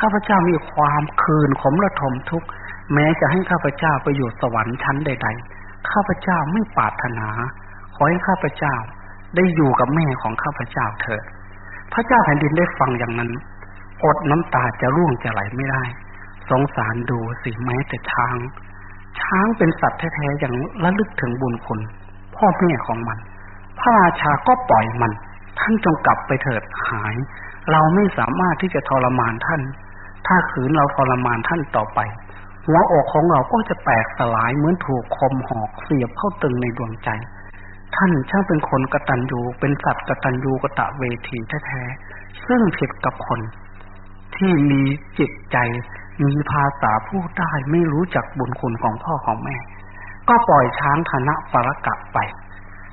ข้าพเจ้ามีความคืนขมระทมทุกข์แม้จะให้ข้าพเจ้าไปอยู่สวรรค์ชั้นใด ๆ ข้าพเจ้าไม่ปรารถนา อให้ข้าพเจ้าได้อยู่กับแม่ของข้าพเจ้าเถิด พระเจ้าแผ่นดินได้ฟังอย่างนั้น อดน้ำตาจะร่วงจะไหลไม่ได้ สงสารดูสิแม้แต่ช้าง ช้างเป็นสัตว์แท้ๆอย่างระลึกถึงบุญคุณ พ่อแม่ของมัน พระราชาก็ปล่อยมัน ท่านจงกลับไปเถิดหาย เราไม่สามารถที่จะทรมานท่าน ถ้าขืนเราทรมานท่านต่อไป หัวอกของเราก็จะแตกสลายเหมือนถูกคมหอกเสียบเข้าตึงในดวงใจ ท่านช่างเป็นคนกตัญญูเป็นสัตว์กตัญญูกะตะเวทีแท้ๆซึ่งผิดกับคน ที่มีจิตใจ มีภาษาพูดได้ไม่รู้จักบุญคุณของพ่อของแม่ ก็ปล่อยช้างธนะปรกะไป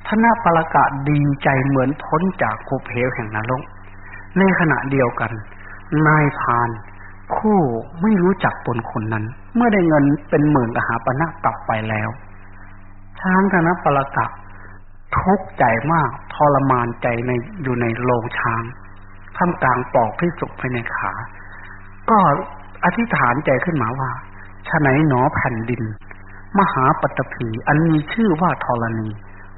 ธนะปรกะดีใจเหมือนพ้นจากคูเพลแห่งนรกในขณะเดียวกัน นายพาน คู่ไม่รู้จักบุญคุณนั้น เมื่อได้เงินเป็นหมื่นกหาปณะกลับไปแล้ว ช้างธนะปรกะ ทุกข์ใจมากทรมานใจในอยู่ในโรงช้างท่ามกลางปอกที่สุกภายในขา ก็อธิษฐานใจขึ้นมาว่าฉไหนหนอแผ่นดิน มหาปัตภีอันมีชื่อว่าธรณี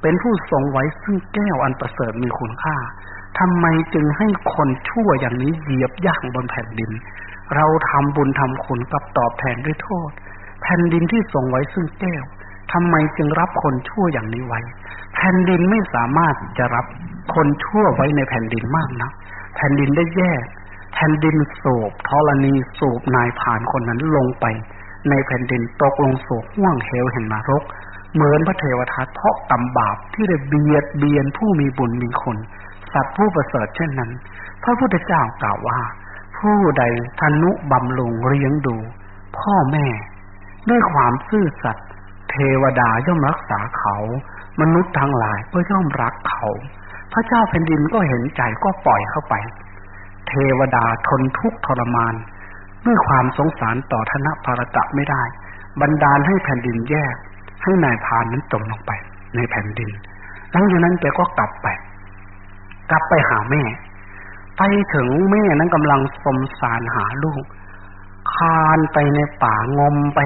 เป็นผู้ทรงไว้ซึ่งแก้วอันประเสริฐมีคุณค่าทำไมจึงให้คนชั่วอย่างนี้เหยียบย่างบนแผ่นดิน เราทำบุญทำคุณกับตอบแทนด้วยโทษ แผ่นดินที่ทรงไว้ซึ่งแก้ว ทำไมจึงรับคนชั่วอย่างนี้ไว้ แผ่นดินไม่สามารถจะรับคนชั่วไว้ในแผ่นดินมากนะแผ่นดินได้แยกแผ่นดินสูบธรณีสูบนายผ่านคนนั้นลงไป ในแผ่นดินตกลงสู่ห่วงเหวแห่งนรก เหมือนพระเทวทัตเพราะกรรมบาปที่ได้เบียดเบียนผู้มีบุญมีคน สัตว์ผู้ประเสริฐเช่นนั้น พระพุทธเจ้ากล่าวว่า ผู้ใดทนุบำรุงเลี้ยงดู พ่อแม่ ด้วยความซื่อสัตย์ เทวดาย่อมรักษาเขา มนุษย์ทั้งหลายก็ย่อมรักเขา พระเจ้าแผ่นดินก็เห็นใจก็ปล่อยเข้าไป เทวดาทนทุกข์ทรมานด้วยความสงสารต่อธนภารกะไม่ได้ บันดาลให้แผ่นดินแยก ให้นายพานนั้นจมลงไป ในแผ่นดิน หลังจากนั้นแกก็กลับไป กลับไปหาแม่ ไปถึงแม่นั้นกำลังสมสารหาลูกคานไปในป่างมไป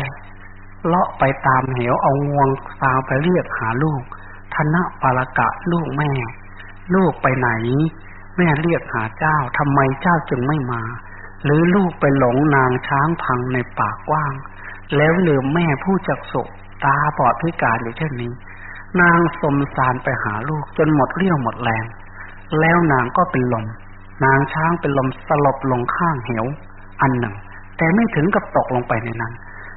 เลาะไปตามเหวเอางวงสาวไปเรียกหาลูกธนะปารกะลูกแม่ ลูกไปไหน แม่เรียกหาเจ้าทำไมเจ้าจึงไม่มา หรือลูกไปหลงนางช้างพังในป่ากว้าง แล้วลืมแม่ผู้จักสุตาบอดพิการอยู่เช่นนี้ นางสมสารไปหาลูกจนหมดเรี่ยวหมดแรง แล้วนางก็เป็นลม นางช้างเป็นลมสลบลงข้างเหว อันหนึ่ง แต่ไม่ถึงกับตกลงไปในนั้น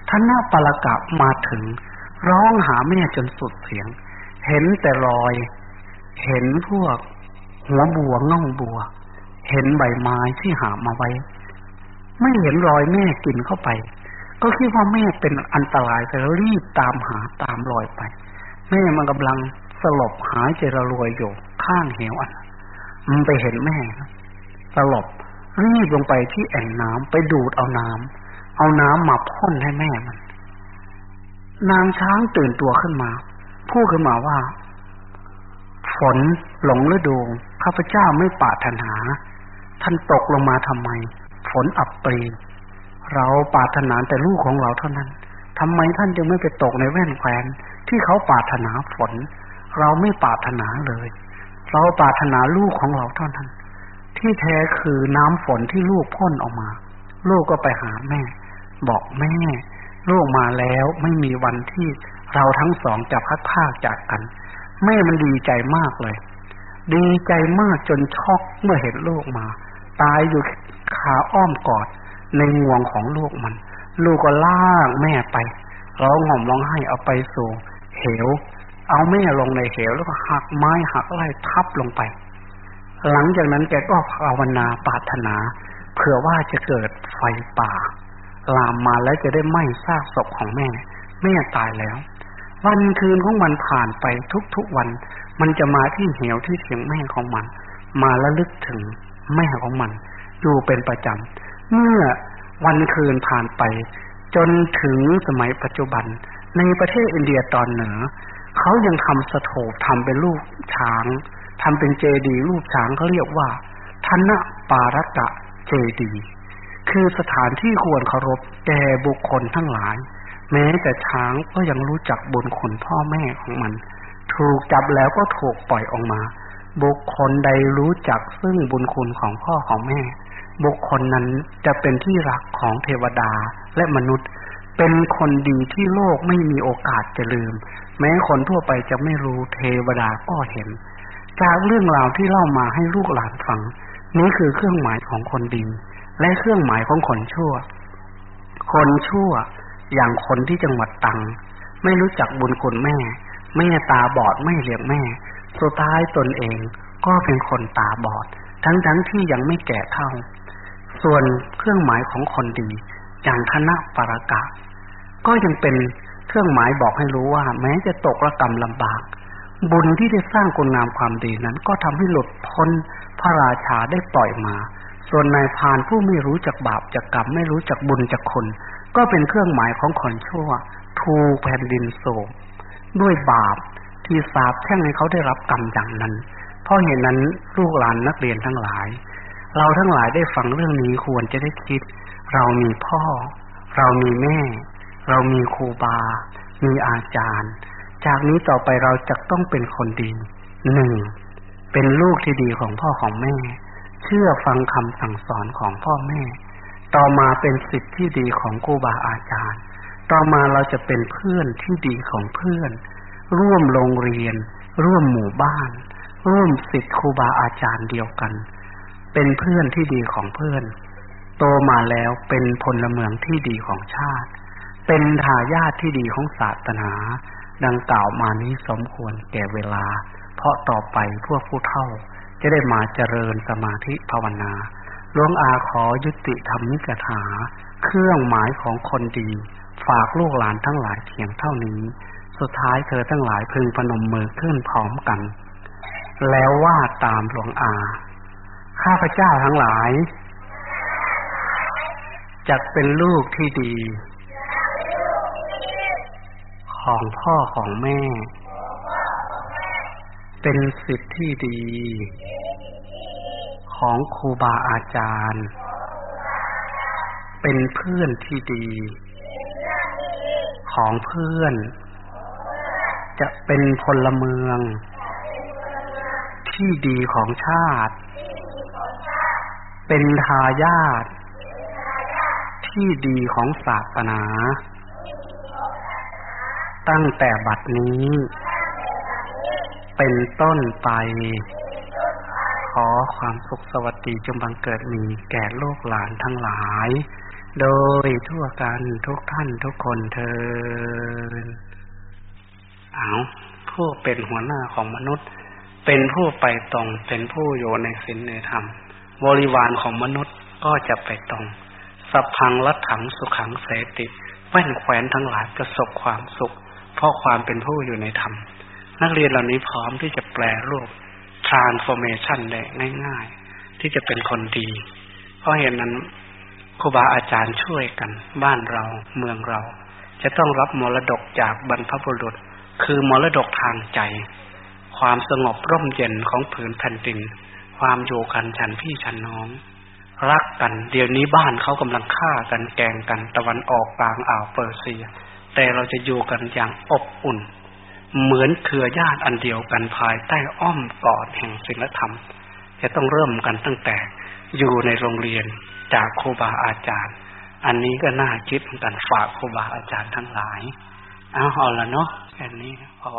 ท่านนาปลกะมาถึง ร้องหาแม่จนสุดเสียง เห็นแต่รอย เห็นพวก หัวบัวง่องบัว เห็นใบไม้ที่หามาไว้ ไม่เห็นรอยแม่กินเข้าไป ก็คิดว่าแม่เป็นอันตรายแต่รีบตามหาตามรอยไป แม่มันกำลังสลบหายใจระรวยอยู่ข้างเหวอันมันไปเห็นแม่สลบรีบลงไปที่แอ่งน้ำไปดูดเอาน้ำ เอาน้ำมาพ่นให้แม่มัน นางช้างตื่นตัวขึ้นมา พูดขึ้นมาว่า ฝนหลงฤดูข้าพเจ้าไม่ปาถนา ท่านตกลงมาทำไม ฝนอับปรีเราปาถนาแต่ลูกของเราเท่านั้นทำไมท่านจึงไม่ไปตกในแว่นแควนที่เขาปาถนาฝน เราไม่ปาถนาเลย เราปาถนาลูกของเราเท่านั้น ที่แท้คือน้ำฝนที่ลูกพ่นออกมา ลูกก็ไปหาแม่ บอกแม่ลูกมาแล้วไม่มีวันที่เราทั้งสองจะพัดพาจากกัน แม่มันดีใจมากเลย ดีใจมากจนช็อกเมื่อเห็นลูกมา ตายอยู่ขาอ้อมกอดในงวงของลูกมัน ลูกก็ลากแม่ไปร้องห่มร้องไห้เอาไปสู่เหว เอาแม่ลงในเหวแล้วก็หักไม้หักไล่ทับลงไป หลังจากนั้นแกก็ภาวนาปาถนา เผื่อว่าจะเกิดไฟป่า ลามมาแล้วจะได้ไหม้ซากศพของแม่ แม่ตายแล้ว วันคืนของมันผ่านไปทุกๆวัน มันจะมาที่เหวที่เสียงแม่ของมัน มาแล้วลึกถึงแม่ของมัน อยู่เป็นประจำ เมื่อวันคืนผ่านไป จนถึงสมัยปัจจุบัน ในประเทศอินเดียตอนเหนือ เขายังทำสถูปทำเป็นรูปช้างทำเป็นเจดีย์รูปช้างเขาเรียกว่าธนปารกะเจดีย์ คือสถานที่ควรเคารพแก่บุคคลทั้งหลาย แม้แต่ช้างก็ยังรู้จักบุญคุณพ่อแม่ของมัน ถูกจับแล้วก็ถูกปล่อยออกมา บุคคลใดรู้จักซึ่งบุญคุณของพ่อของแม่ บุคคลนั้นจะเป็นที่รักของเทวดาและมนุษย์ เป็นคนดีที่โลกไม่มีโอกาสจะลืม แม้คนทั่วไปจะไม่รู้เทวดาก็เห็น จากเรื่องราวที่เล่ามาให้ลูกหลานฟัง นี้คือเครื่องหมายของคนดี และเครื่องหมายของคนชั่ว คนชั่วอย่างคนที่จังหวัดตัง ไม่รู้จักบุญคุณแม่ แม่ตาบอดไม่เลี้ยงแม่ สุดท้ายตนเองก็เป็นคนตาบอด ทั้งๆทที่ยังไม่แก่เท่า ส่วนเครื่องหมายของคนดี อย่างคณะปรากะ ก็ยังเป็นเครื่องหมายบอกให้รู้ว่า แม้จะตกระกรรมลำบาก บุญที่ได้สร้างคุณงามความดีนั้น ก็ทำให้หลุดพ้นพระราชาได้ปล่อยมา ส่วนนายพานผู้ไม่รู้จักบาปจักกรรมไม่รู้จักบุญจักคน ก็เป็นเครื่องหมายของคนชั่ว ถูกแผ่นดินโศกด้วยบาปที่สาบแช่งให้เขาได้รับกรรมอย่างนั้น เพราะเหตุนั้นลูกหลานนักเรียนทั้งหลาย เราทั้งหลายได้ฟังเรื่องนี้ควรจะได้คิด เรามีพ่อ เรามีแม่ เรามีครูบา มีอาจารย์ จากนี้ต่อไปเราจะต้องเป็นคนดีหนึ่งเป็นลูกที่ดีของพ่อของแม่ เชื่อฟังคำสั่งสอนของพ่อแม่ ต่อมาเป็นสิทธิที่ดีของครูบาอาจารย์ ต่อมาเราจะเป็นเพื่อนที่ดีของเพื่อน ร่วมโรงเรียน ร่วมหมู่บ้าน ร่วมสิทธิครูบาอาจารย์เดียวกัน เป็นเพื่อนที่ดีของเพื่อน โตมาแล้วเป็นพลเมืองที่ดีของชาติ เป็นทายาทที่ดีของศาสนา ดังกล่าวมานี้สมควรแก่เวลา เพราะต่อไปพวกผู้เฒ่า จะได้มาเจริญสมาธิภาวนาหลวงอาขอยุติธรรมิกถา เครื่องหมายของคนดี ฝากลูกหลานทั้งหลายเพียงเท่านี้ สุดท้ายเธอทั้งหลายพึงพนมมือขึ้นพร้อมกัน แล้วว่าตามหลวงอา ข้าพเจ้าทั้งหลายจะเป็นลูกที่ดี ของพ่อของแม่ เป็นสิทธิที่ดี ของครูบาอาจารย์ เป็นเพื่อนที่ดี ของเพื่อน จะเป็นพลเมือง ที่ดีของชาติ เป็นทายาทที่ดีของศาสนา ตั้งแต่บัดนี้ เป็นต้นไป ขอความสุขสวัสดีจงบังเกิดมีแก่ลูกหลานทั้งหลาย โดยทั่วกันทุกท่านทุกคนเทินเอาผู้เป็นหัวหน้าของมนุษย์ เป็นผู้ไปตรง เป็นผู้อยู่ในศีลในธรรม บริวารของมนุษย์ก็จะไปตรงสัพพังลัถังสุขังเสติแว่นแขวนทั้งหลายประสบความสุข เพราะความเป็นผู้อยู่ในธรรม นักเรียนเหล่านี้พร้อมที่จะแปลรูป transformation ได้ง่าย ๆ ที่จะเป็นคนดี เพราะเหตุนนั้นครูบาอาจารย์ช่วยกัน บ้านเราเมืองเรา จะต้องรับมรดกจากบรรพบุรุษ คือมรดกทางใจ ความสงบร่มเย็นของผืนแผ่นดิน ความอยู่กันฉันพี่ฉันน้อง รักกัน เดี๋ยวนี้บ้านเขากำลังฆ่ากันแกงกันตะวันออกกลางอ่าวเปอร์เซีย แต่เราจะอยู่กันอย่างอบอุ่น เหมือนเครือญาติอันเดียวกันภายใต้อ้อมกอดแห่งศีลธรรม จะต้องเริ่มกันตั้งแต่อยู่ในโรงเรียนจากครูบาอาจารย์ อันนี้ก็น่าคิดเหมือนกันฝากครูบาอาจารย์ทั้งหลาย เอาเอาละเนาะแค่นี้พอ